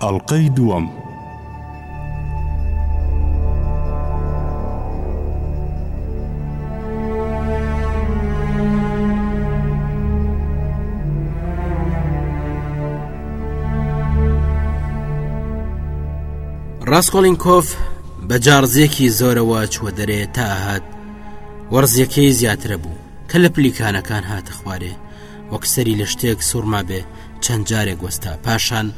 ئەڵقەی دووەم. ڕاستکۆڵینکۆف بە جاڕزیەکی زۆرەوە چوە دەرێ تا هات وەرزیەکەی زیاترە بوو کە لە پلیکانەکان هاتە خوارێ وەک سەری لە شتێک سوڕمابێ چەند جارێک وەستا پاشان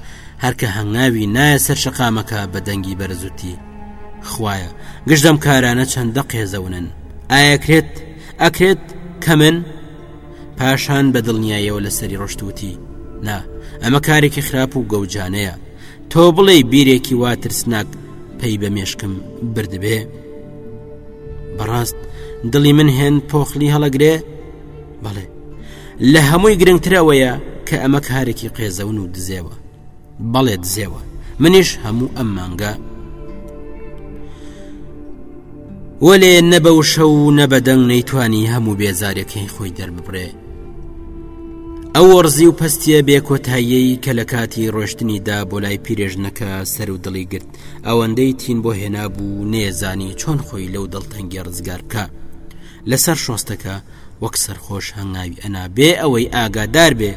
هەرکە هەنگاوی نایە سەر شەقامەکە بە دەنگی بەرزوتی خویە گشتم کارانە چەندە قێزەونن ئاەکرێت ئەکرێت کە من پاشان بە دڵنیایەوە لە سەری ڕۆشتوتی نا ئەمە کارێکی خراپ و گەوجانەیە تۆ بڵێ بیرێکی وا ترسناک پێی بە مێشکم بردبێ بەڕاست دڵی من هێن پۆخلی هەڵەگرێ بەڵێ لە هەمووی گرنگترەوەیە کە ئەمە کارێکی قێزەون و دزێوە بەڵێ دزێوە منیش هەموو ئەم مانگە وەلێ نە بە وشە و نە بەدەنگ نەیتوانی هەموو بێزارەکەی خۆی دەرببرێ ئەو وەڕزی و پستیە بێکۆتاییەی کە لە کاتی ڕۆشتنیدا بۆ لای پیرێژنەکە سەر و دڵی گرت ئەوەندەی تین بۆ هێنابوو نێزانی چۆن خۆی لەو دڵتەنگی ڕزگار بکە لەسەر شۆستەکە وەک سەرخۆش هەنگاوی ئەنا بێ ئەوەی ئاگادار بێ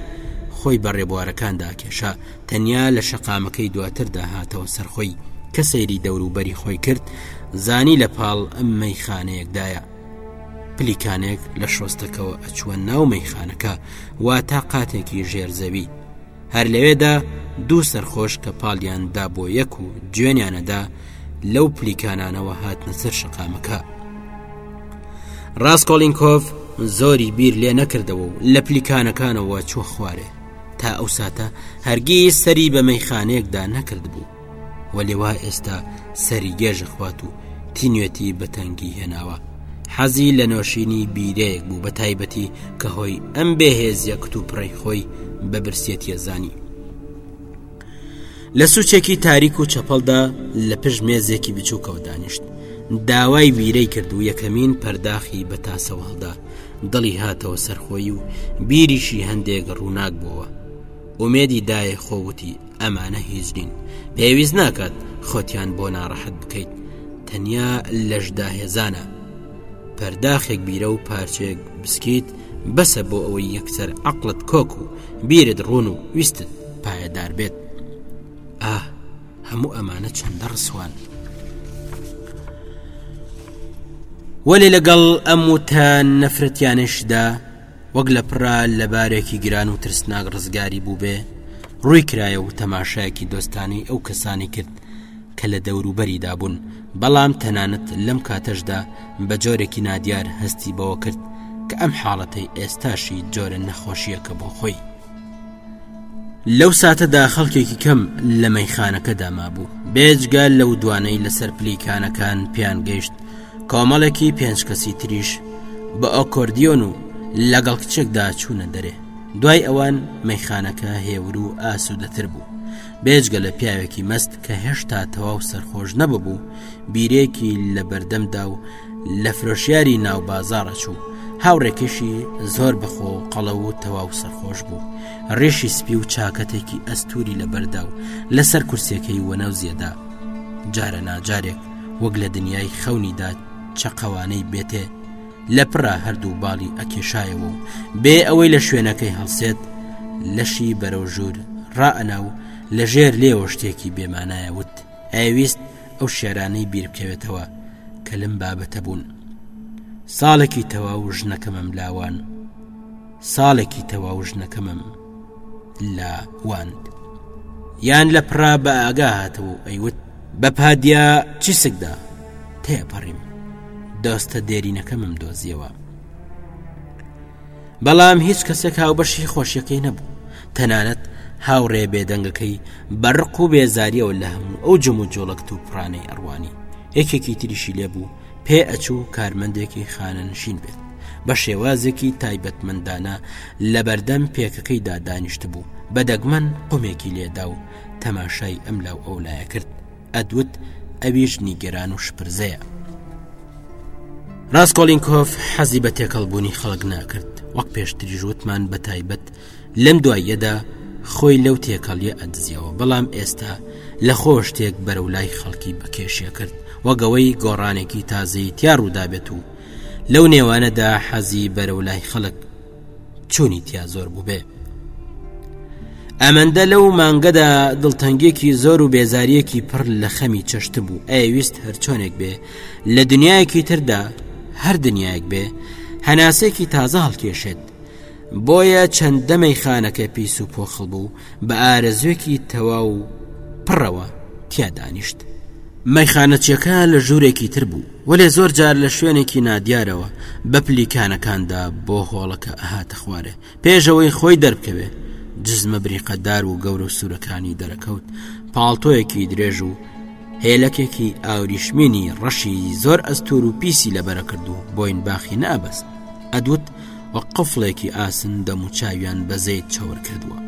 خۆی بە ڕێبوارەکاندا کێشا تەنیا لە شەقامەکەی دواتردا هاتەوە سەرخۆی کە سەیری دەوروبەری خۆی کرد زانی لە پاڵ ئەم مەیخانەیەکدایە پلیکانێک لە شۆستەکەەوە ئەچووە ناو مەیخانەکە وا تا قاتێکی ژێرزەوی هەر لەوێدا دوو سەرخۆش کە پاڵیان دا بۆ یەک و جوێنیانەدا لەو پلیکانانەوە هاتنە سەر شقامەکە ڕاستکۆڵینکۆف زۆری بیر لێ نەکردەوە و لە پلیکانەکانەوە چوە خوارێ تا ئەو ساتە هەرگی سەری بە مەیخانەیەکدا نەکرد بوو وە لێوا ئێستا سەری گێژە خوات و تینوێتی بەتەنگی هێناوە حەزی لە نۆشینی بیرەیەک بوو بە تایبەتی کە هۆی ئەم بێهێزیە کتوپڕی خۆی بە برسێتیە زانی لە سوچێکی تاریک و چەپەڵدا لە پش مێزێکی بچووکەوە دانیشت داوای ویرەی کرد و یەکەمین پەرداخی بە تاسەوەڵدا دڵی هاتەوە سەرخۆی و بیریشی هەندێک ڕووناک بووە ئومێدی دایە خۆوتی ئەمانە هیچ نین پێویست ناکات خۆتیان بۆ ناڕەحەت بکەیت تەنیا لەشدا هێزانە پەرداخێک بیرە و پارچێک بسکیت بەسە بۆ ئەوەی یەکسەر عقلت کۆک و بیرت ڕوون و ویستت پایەدار بێت ئاه هەموو ئەمانە چەندە ڕسوان وەێ لەگەڵ ئەم وتان نەفرەتیانشدا وەک لە پرا لە بارێکی گران و ترسناک ڕزگاری بووبێ ڕووی کرایە و تەماشایەکی دۆستانی ئەو کەسانی کرد کە لە دەوروبەریدا بوون، بەڵام تەنانەت لەم کاتەشدا بە جۆرێکی نادیار هەستی بەوە کرد کە ئەم حاڵەتەی ئێستاشی جۆرە نەخۆشیەکە بۆ خۆی. لەو ساتەدا خەڵکێکی کەم لە مەیخانەکەدا مابوو بێجگە لەو دوانەی لەسەر پلیکانەکان پیان گەیشت کۆمەڵێکی پێنج کەسی تریش بە ئۆکۆردیۆن و لەگەڵ کچێکدا چوونە دەرێ دوای ئەوان مەیخانەکە هێور و ئاسوودەتر بوو بێجگە لە پیاوێکی مەست کە هێشتا تەواو سەرخۆش نەببوو بیرێکی لە بەردەمدا و لە فرۆشیاری ناو بازارە چوو هاوڕێکیشی زۆر بەخۆ و قەڵە و تەواو سەرخۆش بوو ڕێشی سپی و چاکەتێکی ئەستوری لە بەردا و لەسەر کورسەکەی وەنەو زیێدا جارە ناجارێک وەک لە دنیای خەونیدا چەقەوانەی بێتێ لە پڕا هەردوو باڵی ئەکێشایەوە و بێ ئەوەی لە شوێنەکەی هەڵسێت لەشی بەرەو ژوور ڕائەنا و لە ژێر لێوە شتێکی بێمانایە وت ئەویست ئەو شێرانەی بیرکەوێتەوە کە لەم بابەتە بوون ساڵێکی تەواو ژنەکەمم لاوان ساڵێکی تەواو ژنەکەمم لە واند یان لە پرا بە ئاگا هاتەوە و ئەیوت بە پادیا چیسکدا تێپەڕیم دۆستە دێرینەکەمم دۆزیەوە بەڵام هیچ کەسێک هاوبەشی خۆشیەکەی نەبوو تەنانەت هاوڕێ بێدەنگەکەی بەڕق و بێزاریەوە لە هەموو ئەو جم و جۆڵەکت و پرانەی ئەڕوانی یەکێکی تریشی لێبوو پێ ئەچوو کارمەندێکی خانەنشین بێت بە شێوازێکی تایبەتمەندانە لەبەردەم پێکەکەیدا دانیشتبوو، بە دەگمەن قومێکی لێدا و تەماشای ئەم لاو ئەو لایە کرد، ئەدوت ئەویش نیگەران و شپرزەیە. ڕاسکۆڵینکۆف حەزی بە تێکەڵبوونی خەڵک ناکرد، وەک پێشتریش وتمان بە تایبەت لەم دواییەدا خۆی لەو تێکەڵیە ئەدزیەوە، بەڵام ئێستا لە خۆشتێک بەرەو لای خەڵکی بەکێشێ کرد، وەک ئەوەی گۆڕانێکی تازەی تیا ڕوودابێت و لەو نێوانەدا حەزی بەرەو لای خەڵک چوونی تیا زۆر بووبێ ئەمەندە لەو مانگەدا دڵتەنگێکی زۆر و بێزاریەکی پڕ لە خەمی چەشت بوو ئەویست هەرچۆنێک بێ لە دنیایەکی تردا هەر دنیایەک بێ هەناسێکی تازە هەڵکێشێت بۆیە چەند دەمەی خانەکە پیس و پۆخڵ بوو بە ئارەزوێکی تەواو پڕەوە تیادانیشت مەیخانەچیەکە لە ژوورێکی تر بوو وەلێ زۆر جار لە شوێنێکی نادیارەوە بە پلیکانەکاندا بۆ هۆڵەکە ئەهاتە خوارێ پێشەوەی خۆی دەربکەوێ جزمە بریقە دار و گەورە و سوورەکانی دەرەکەوت پاڵتۆیەکی درێژ و هێلەکێکی ئاوریشمینی ڕەشی زۆر ئەستور و پیسی لەبەرە کرد و بۆین باخی نابەست ئەدوت وە قفڵێکی ئاسن دەموچاویان بەزەیت چاور کردووە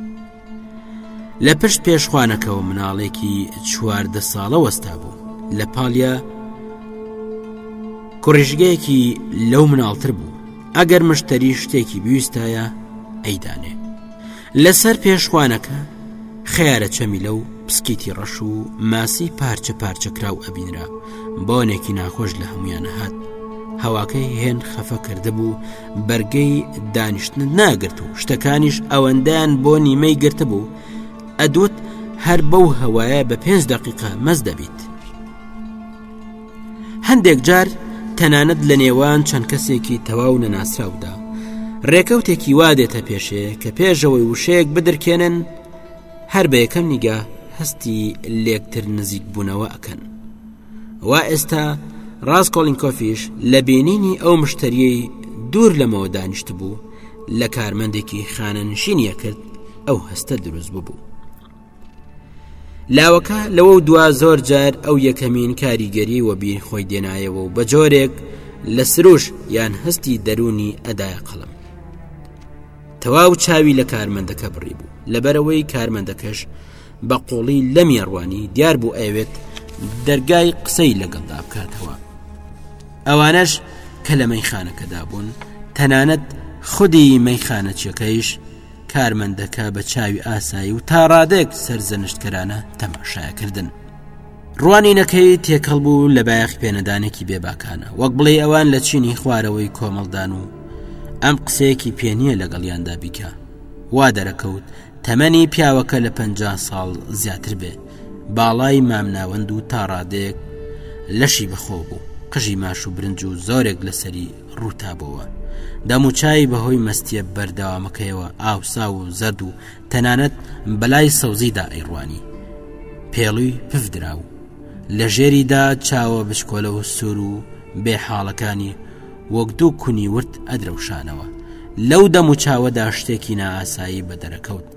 لە پشت پێشخوانەکەەوە مناڵێکی چواردە ساڵە وەستا بوو لە پاڵیا کوڕژگەیەکی لەو مناڵتر بوو ئەگەر مشتری شتێکی بویستایە ئەیدانێ لەسەر پێشخوانەکە خیارە چەمی لەو پسکیتی ڕەش و ماسی پارچە پارچەکراو ئەبینرا بۆنێکی ناخۆش لە هەمویان هات هەواکەی هێن خەفە کرده بوو بەرگەی دانیشتنت ناگرت و شتەکانیش ئەوەندەیان بۆ نیمەی گرتبوو ئەدوت هەر بەو هەوایە بە پێنج دقیقا مەز دەبیت هەندێک جار تەنانەت لە نێوان چەند کەسێکی تەواو نەناسراودا ڕێکەوتێکی وا دێتە پێشێ کە پێشەوەی وشەیەک بدرکێنن هەر بە یەکەم نیگە هەستی لێکتر نزیک بوونەوە ئەکەن و ئێستا ڕاز کۆلینکۆفیش لە بینینی ئەو مشتریەی دوور لەمەوە دانیشت بوو لە کارمەندێکی خانەنشینیە کرد ئەو هەستە دروست ببوو لاوەکە لەوە دوا زۆر جار ئەو یەکەمین کاریگەری و بیر خۆی دێنایەوە و بە جۆرێک لە سروش یان هەستی دەرونی ئەدای قەڵم تەواو چاوی لە کارمەندەکە بڕی بوو لەبەرەوەی کارمەندەکەش بە قوڵی لەم یاڕوانی دیار بوو ئەوێت دەرگای قسەی لەگەڵدا بکاتەوە ئەوانەش کە لە مەیخانەکەدا بوون تەنانەت خودی مەیخانەچەکەیش کارمەندەکە بە چاوی ئاسایی و تا ڕادێک سەرزەنشتکەرانە تەماشایەکردن ڕوانینەکەی تێکەڵ بوو لە بایەخ پێنەدانێکی بێباکانە وەک بڵێ ئەوان لە چینی خوارەوەی کۆمەڵدان و ئەم قسەیەکی پێنیە لەگەڵیاندا بیکە وا دەرەکەوت تەمەنی پیاوەکە لە پەنجا ساڵ زیاتر بێ باڵای مامناوەند و تاڕادەیەک لەشی بەخۆ بوو قژی ماش و برنج و زۆرێک لەسەری ڕووتابەوە دەموچای بەهۆی مەستیە بەردەوامەکەیەوە ئاوسا و زەرد و تەنانەت بەلای سەوزیدا ئەیڕوانی پێڵوی پفدرا و لە ژێریدا چاوە بچکۆلە و سوور و بێ حاڵەکانی وەک دوو کونی ورد ئەدرەوشانەوە لەو دەم و چاوەدا شتێکی نائاسایی بە دەرەکەوت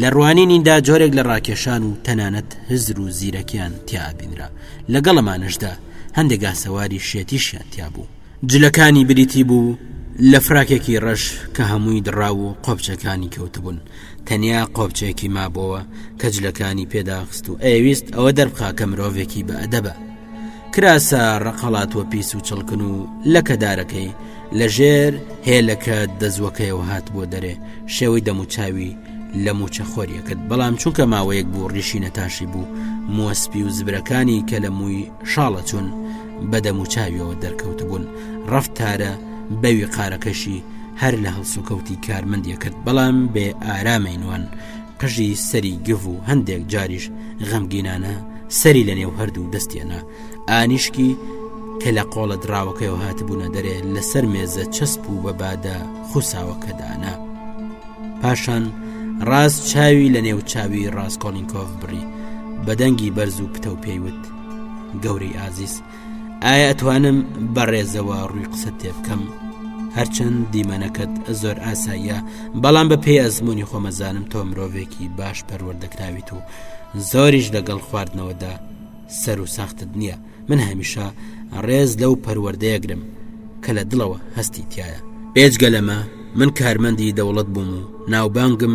لە ڕوانینیندا جۆرێک لە ڕاکێشان و تەنانەت هزر و زیرەکیان تیابینرا لەگەڵ ئەمانشدا هەندێک گاسەواری شێتیشیان تیا بوو جلەکانی بریتی بوو لە فراکێکی ڕەش کە هەمووی دڕاو و قۆپچەکانی کەوتبوون تەنیا قۆپچێکی مابەوە کە جلەکانی پێداخست و ئەویست ئەوە دەربخا کە مرۆڤێکی بە ئەدەبە کراسە ڕەقەڵاتوە پیس و چڵکن و لەکە دارەکەی لە ژێر هێلەکە دەزوەکەیەوە هات بۆ دەرێ شێوەی دەموچاوی لە موچە خۆریە کرد بەڵام چونکە ماوەیەک بوو ڕیشی نەتاشی بوو مۆسپی و زبرەکانی کە لە مووی شاڵە چوون بە دەموچاویەوە دەرکەوت بوون ڕفتارە بەوی قارەکەشی هەر لە هەڵسوکەوتی کارمەندیە کرد بەڵام بێ ئارامەینوان قژی سەری گڤ و هەندێک جاریش غەمگینانە سەری لە نێو هەردوو دەستێنا ئانیشکی کە لە قۆڵە دراوەکەیەوە هاتبوونە دەرێ لەسەر مێزە چەسپ و بە بادە خوساوەکەدانا پاشان ڕاست چاوی لە نێو چاوی ڕاستکۆلینکۆف بڕی بەدەنگی بەرز و پتەو پێیوت گەورەی ئازیز ئایا ئەتوانم بەڕێزەوە ڕووی قسە تێبکەم هەرچەند دیمەنەکەت زۆر ئاساییە بەڵام بە پێی ئەزمموی خۆمەزانم تۆ مرۆڤێکی باش پەروەردەکراویت و زۆریش لەگەڵ خواردنەوەدا سەر و ساختت نییە من هەمیشە ڕێز لەو پەروەردەیەگرم کە لە دڵەوە هەستی تایە بێجگە لەمە من کارمەندی دەوڵەت بووم و ناوبانگم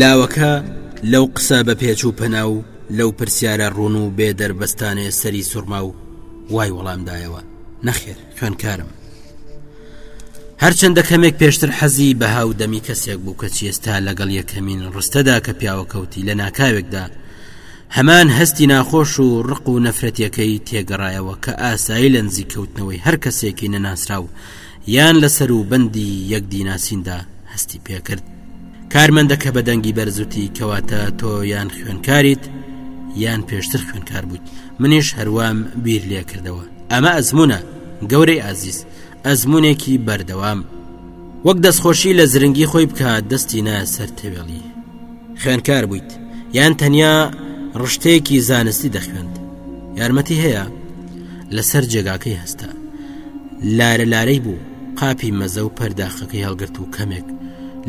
لاوەکە لەو قسە بە پێچ و پەنا و لەو پرسیارە ڕون و بێ دەربەستانێ سەری سوورما و وای وەڵامدایەوە نەخێر خوێنکارم هەرچەندە کەمێک پێشتر حەزی بەها و دەمی کەسێک بوو کە چێستا لەگەڵ یەکەمین ڕستەدا کە پیاوەکەوتی لە ناکاوێکدا هەمان هەستی ناخۆش و ڕق و نەفرەتیەکەی تێگەڕایەوە کە ئاسایی لە نزیک کەوتنەوەی هەر کەسێکی نەناسراو یان لە سەر و بەندی یەک دیناسیندا هەستی پێکرد کارمەندە کە بە دەنگی بەرزوتی کەواتە تۆ یان خوێنکاریت یان پێشتر خوێنکار بوویت منیش هەروام بیر لێ کردەوە ئەمە ئەزمونە گەورەی ئازیز ئەزمونێکی بەردەوام وەک دەستخۆشی لە زرنگی خۆی بکات دەستی نایە سەر تەوێڵی خوێنکار بوویت یان تەنیا ڕشتەیەکی زانستی دەخوێند یارمەتی هەیە لەسەر جێگاکەی هەستا لارە لارەی بوو قاپی مەزە و پەرداخەکەی هەڵگرت و کەمێک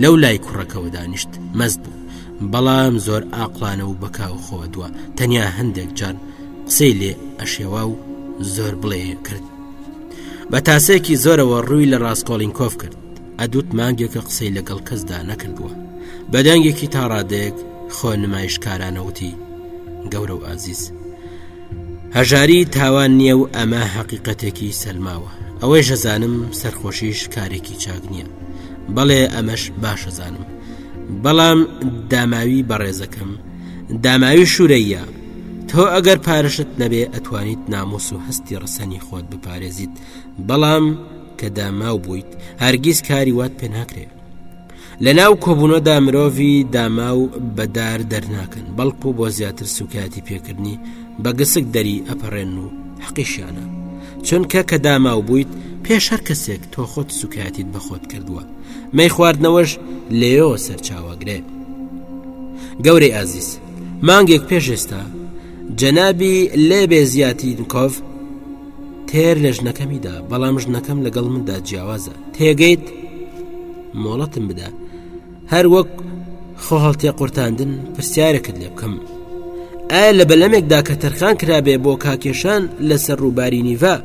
لەو لای کوڕەکەەوە دانیشت مەست بوو بەڵام زۆر ئاقلانە و بەکاو خۆ دووە تەنیا هەندێک جار قسەی لێ ئەشێوا و زۆر بڵێ کرد بە تاسێکی زۆرەوە ڕووی لە ڕاستکۆڵین کۆف کرد ئەدوت مانگێکە قسەی لەگەڵ کەسدا نەکردووە بەدەنگێکی تا ڕادێک خۆ نمایشکارانەوتی گەورە و ئازیز هەژاری تاوان نییە و ئەمە حەقیقەتێکی سەلماوە ئەوەی ژەزانم سەرخۆشیش کارێکی چاک نییە بەڵێ ئەمەش باشەزانم بەڵام داماوی بەڕێزەکەم داماوی شورەیە تۆ ئەگەر پارشت نەبێ ئەتوانیت نامۆس و هەستی ڕسەنی خۆت بپارێزیت بەڵام کە داماو بوویت هەرگیز کاری وات پێ ناکرێت لە ناو کۆبوونەدا مرۆڤی داما و بەدار دەرناکەن بەڵکو بۆ زیاتر سوکایەتی پێکردنی بە گسک دەری ئەپەڕێن و حەقیشیانە چونکە کە داماو بوویت پێش هەر کەسێک تۆ خۆت سوکایەتیت بەخۆت کردووە مەی خواردنەوەش لێەوە سەرچاوەگرێت گەورەی ئازیز مانگێک پێش ئێستا جەنابی لێبێ زیاتی نکۆڤ تێر لە ژنەکەمیدا بەڵام ژنەکەم لەگەڵ مندا جیاوازە تێگەیت مۆڵەتم بدە هەر وەک خۆ هەڵتێ قورتاندن پرسیارەکەت لێ بکەم ئایا لە بەلەمێکدا کە تەرخان کرابێ بۆ کاکێشان لەسەر ڕووباری نیڤە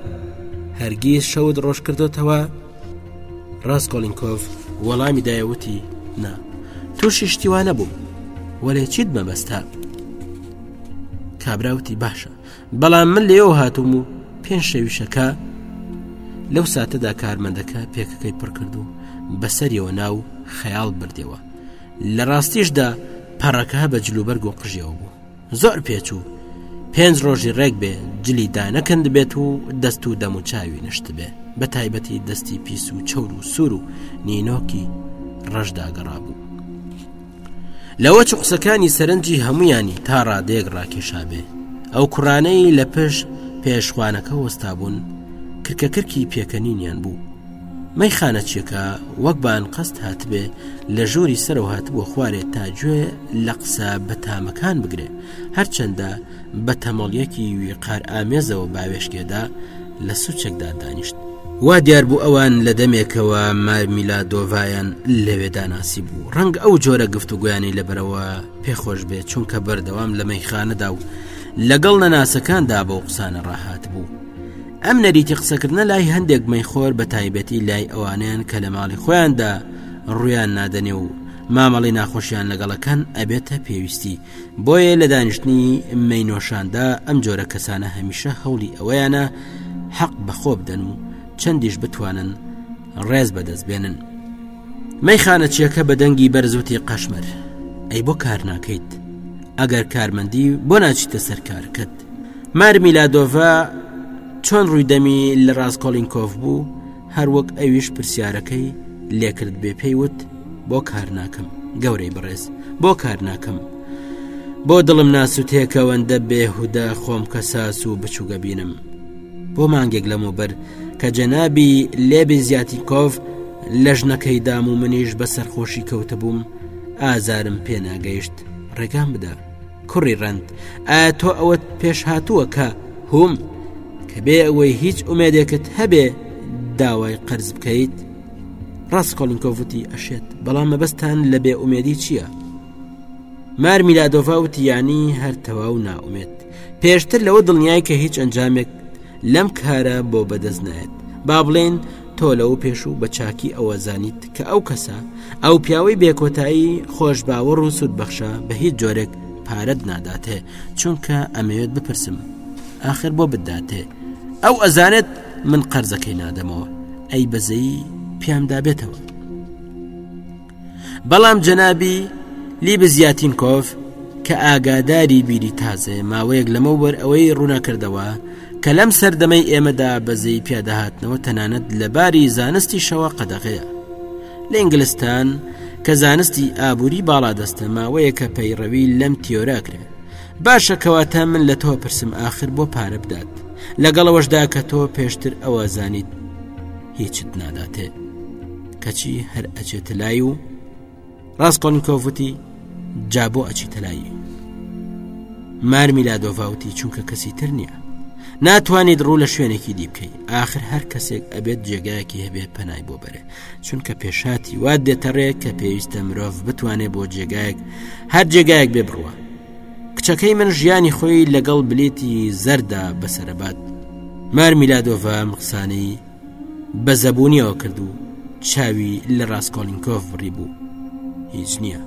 هەرگیز شەود ڕۆژکردوتەوە ڕاستکۆلینکۆف وەڵامی دایە وتی نا تووشی شتیوانە بووم وەێ چیت مەبەستا کابراوتی باشە بەڵام من لێەوە هاتووم و پێ شەویشەکە لەو ساتەدا کارمەندەکە پێکەکەی پڕکرد و بەسەریەوە ناو خەیاڵ بردەوە لە ڕاستیشدا پەڕەکە بە جلوبەرگ و قژیەوە بوو زۆر پێچوو پێنج ڕۆژی ڕێک بێ جلی دانەکەند بێت و دەست و دەم و چاوی نشت بێ بە تایبەتی دەستی پیس و چەور و سوور و نینۆکی ڕەشداگەڕا بوو لەوە چ قسەکانی سەرنجی هەمویانی تا ڕادێک ڕاکێشابێ ئەو کوڕانەی لە پێش پێشخوانەکە وەستا بوون کرکەکرکی پێکەنینیان بوو مەیخانەچیەکە وەک بە ئەنقەست هاتبێ لە ژووری سەرەوە هاتبووە خوارێ تا گوێ لە قسە بە تامەکان بگرێ هەرچەندە بە تەمەڵیەکی ویقار ئامێزەوە باوێشکێدا لە سوچێکدا دانیشت وا دیار بوو ئەوان لە دەمێکەوە مارمیلا دۆڤایان لەوێ داناسی بوو ڕەنگ ئەو جۆرە گفت و گویانی لەبەرەوە پێخۆش بێت چونکە بەردەوام لەمەی خانەدا و لەگەڵ نەناسەکاندا بە و قسانە ڕاهات بوو ئەم نەریتی قسەکردنە لای هەندێک مەیخۆر بە تایبەتی لای ئەوانیان کە لە ماڵی خۆیاندا ڕویان نادەنێ و مامەڵی ناخۆشیان لەگەڵەکەن ئەبێتە پێویستی بۆیە لە دانیشتنی مینۆشاندا ئەم جۆرە کەسانە هەمیشە هەوڵی ئەوەیانە حەق بەخۆ بدەن و چەندیش بتوانن ڕێز بەدەست بێنن مەیخانەچیەکە بە دەنگی بەرزوتی قەشمەر ئەی بۆ کار ناکەیت ئەگەر کارمەندی بۆ ناچیتە سەر کارکەت مارمیلادۆڤا چۆن ڕووی دەمی لە ڕاستکۆلینکۆف بوو هەروەک ئەویش پرسیارەکەی لێکرد بێ پێی وت بۆ کار ناکەم گەورەی بەڕێز بۆ کار ناکەم بۆ دڵم ناسووتێکەوەندە بێهودە خۆم کە ساس و بچووگە بینم بۆ مانگێک لەمەوبەر کە جەنابی لێبی زیاتی کۆڤ لە ژنەکەی دام و منیش بە سەرخۆشی کەوتبووم ئازارم پێناگەیشت ڕێگام بدە کوڕی ڕەند ئا تۆ ئەوەت پێش هاتووە کە هوم کە بێ ئەوەی هیچ ئومێدێکت هەبێ داوای قەرز بکەیت ڕاست کۆلنکۆڤوتی ئەشێت بەڵام مەبەستان لە بێ ئومێدی چییە؟ مار میلادۆڤاوتی ینی هەر تەواو ناومێت پێشتر لەوە دڵنیای کە هیچ ئەنجامێک لەم کارە بۆ بەدەست نایەت با بڵێن تۆ لەو پێشوو بە چاکی ئەوە زانیت کە ئەو کەسە ئەو پیاوەی بێکۆتایی خۆش باوەڕ و سوود بەخشە بە هیچ جۆرێک پارەت ناداتێ چونکە ئەمەوێت بپرسم آخر بۆ بداتێ ئەو ئەزانێت من قەرزەکەی نادەمەوە ئەی بەزەی پیامدا بێتەوە بەڵام جەنابی لیبز یاتینکۆف کە ئاگاداری بیری تازێ ماوەیەک لەمەوبەر ئەوەی ڕوونەکردەوە کە لەم سەردەمەی ئێمەدا بەزەی پیادەهاتنەوە تەنانەت لەباری زانستی شەوە قەدەغەیە لە ئینگلستان کە زانستی ئابووری باڵادەستە ماوەیە کە پەیڕەوی لەم تیۆراکرێت باشە کەواتە من لە تۆ پرسم آخر بۆ پارە بدات لەگەڵەوەشدا کە تۆ پێشتر ئەوە زانیت هیچت ناداتێ کەچی هەر ئەچێتە لای و ڕاستکۆنیکۆڤوتی جا بۆ ئەچی تەلایی مارمی لا دۆڤاوتی چونکە کەسی تر نییە ناتوانیت ڕوو لە شوێنێکی دی بکەی آخر هەر کەسێک ئەبێت جێگایەکی هەبێ پەنای بۆ بەرێ چونکە پێشاتی وا دێتەڕێ کە پێویستە مرۆڤ بتوانێ بۆ جێگایەک هەر جێگایەک بێ بڕوە کچەکەی من ژیانی خۆی لەگەڵ بلیتی زەردا بەسەرەبات مارمیلادۆڤ قسانەی بە زەبوونیەوە کرد و چاوی لە ڕاستکۆلینکۆف بڕی بوو هیچ نییە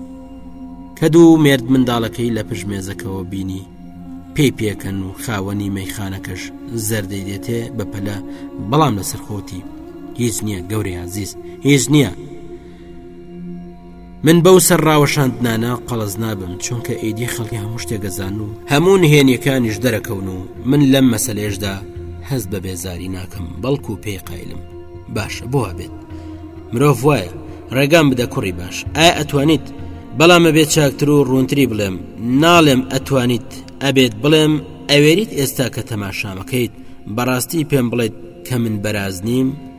کە دوو مێرد منداڵەکەی لە پژمێزەکەەوە بینی پێی پێکەن و خاوەنی مەیخانەکەش زەردەی دێتێ بە پەلە بەڵام لەسەر خۆتی هیچ نییە گەورەیان زیز هیچ نییە من بەو سەر ڕاوەشاندنانە قەڵەز نابم چونکە ئیدی خەڵکی هەموو شتێک ئەزان و هەموو نهێنیەکانیش دەرەکەون و من لەم مەسەلەیەشدا هەست بە بێزاری ناکەم بەڵکو و پێی قایلم باشە بۆ بێت مرۆڤ وایە ڕێگام بدە کوڕی باش ئایا ئەتوانیت بەڵامە بێت چاکتر و ڕوونتری بڵێم ناڵێم ئەتوانیت ئەبێت بڵێم ئەوێریت ئێستا کە تەماشامەکەیت بەڕاستی پێم بڵێت کە من بەراز نیم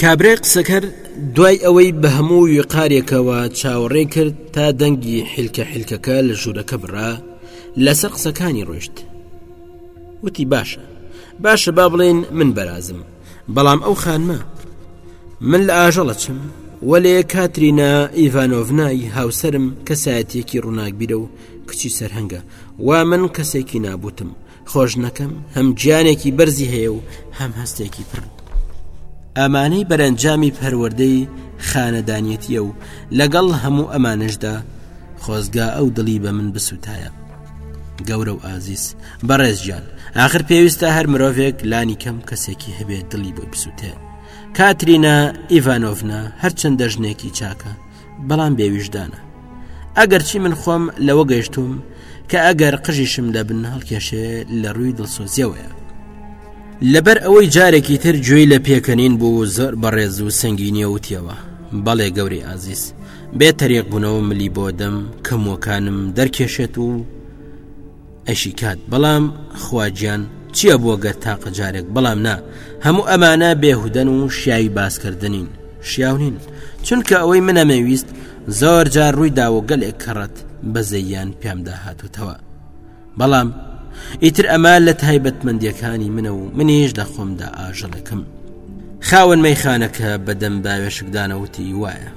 کابرای قسەکەر دوای ئەوەی بە هەموو ویقارێکەوە چاوەڕێی کرد تا دەنگی حیلکە حیلکەکە لە ژوورەکە بڕا لەسەر قسەکانی ڕۆشت وتی باشە باشە با بڵێن من بەرازم بەڵام ئەو خانمە من لە ئاژەڵە چم وەلێ کاترینا ئیڤانۆڤنای هاوسرم کەسایەتێکی ڕووناکبیرە و کچی سەرهەنگە و من کەسێکی نابوتم خۆشنەکەم هەم گیانێکی بەرزی هەیە و هەم هەستێکی پڕ ئەمانەی بەرەنجامی پەروەردەی خانەدانیەتیە و لەگەڵ هەموو ئەمانشدا خۆزگا ئەو دڵی بە من بسووتایە گەورە و ئازیز بەڕێزجان آخر پێویستە هەر مرۆڤێک لانی کەم کەسێکی هەبێت دڵی بۆی بسووتێ کاترینا ئیڤانۆڤنا هەرچەندە ژنێکی چاکە بەڵام بێویژدانە ئەگەرچی من خۆم لەوە گەشتوم کە ئەگەر قژیشم دەبن هەڵکێشێ لە ڕووی دڵسۆزیەوەیە لەبەر ئەوەی جارێکی تر گوێی لە پێکەنین بوو زۆر بەڕێز و سنگینیە وتیەوە بەڵێ گەوری ئازیز بێ تەریق بوونەوە ملی بۆ دەم کەموەکانم دەرکێشێت و ئەشیکات بەڵام خواگیان چییە بووە گەر تاقە جارێک بەڵام نا هەموو ئەمانە بێهودەن و شیاوی باسکردنین شیاو نین چونکە ئەوەی منەمەویست زۆر جار ڕووی داوە گەلێک کەڕەت بەزەیان پیامدا هاتوتەوە بەڵام ئیتر ئەمە لە تایبەتمەندیەکانی منە و منیش لە خۆمدا ئاژەڵەکەم خاوەن مەیخانەکە بەدەم باوێشکدانەوتی وایە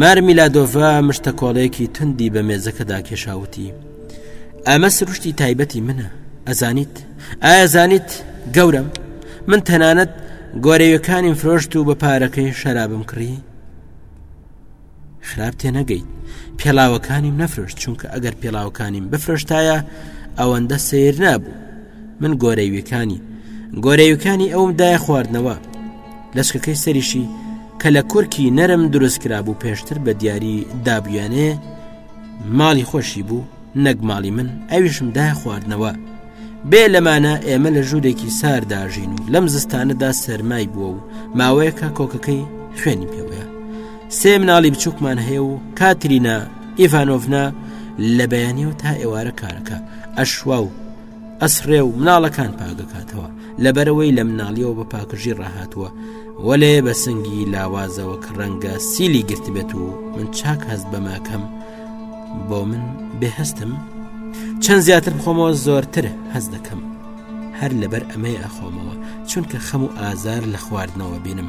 مار میلادۆڤ مشتەکۆڵێکی توندی بە مێزەکەدا کێشاوتی ئەمە سروشتی تایبەتی منە ئەزانیت ئایا زانیت گەورم من تەنانەت گۆرەوەکانیم فرۆشت و بە پارەکەی شەرابم کڕی خراپ تێ نەگەیت پێڵاوەکانیم نەفرۆشت چونکە ئەگەر پێڵاوەکانیم بفرۆشتایە ئەوەندە سیر نابوو من گۆرەویەکانی گۆرەویەکانی ئەوم دای خواردنەوە لەشکەکەی سەریشی کە لە کورکی نەرم دروست کرابوو پێشتر بە دیاری دابیانێ ماڵی خۆشی بوو نەک ماڵی من ئەویشم دای خواردنەوە بێ لەمانە ئێمە لە ژوورێکی سارداژین و لەم زستانەدا سەرمای بووە و ماوەیەکە کۆکەکەی خوێنی پێوەیە سێ مناڵی بچووکمان هەیە و کاترینا ئیڤانۆڤنا لە بەیانەوە تا ئێوارە کارەکە ئەشوا و ئەسڕێ و مناڵەکان پاگەکاتەوە لەبەرەوەی لە مناڵیەوە بە پاکژی ڕاهاتووە وەلێ بە سنگی لاوازەوە کە ڕەنگە سیلی گرتبێت و من چاک هەست بەماکەم بۆ من بێهستم چەند زیاتر خۆمەوە زۆرتر هەز دەکەم هەر لەبەر ئەمەی ئەخۆمەوە چونکە خەم و ئازار لە خواردنەوە بینم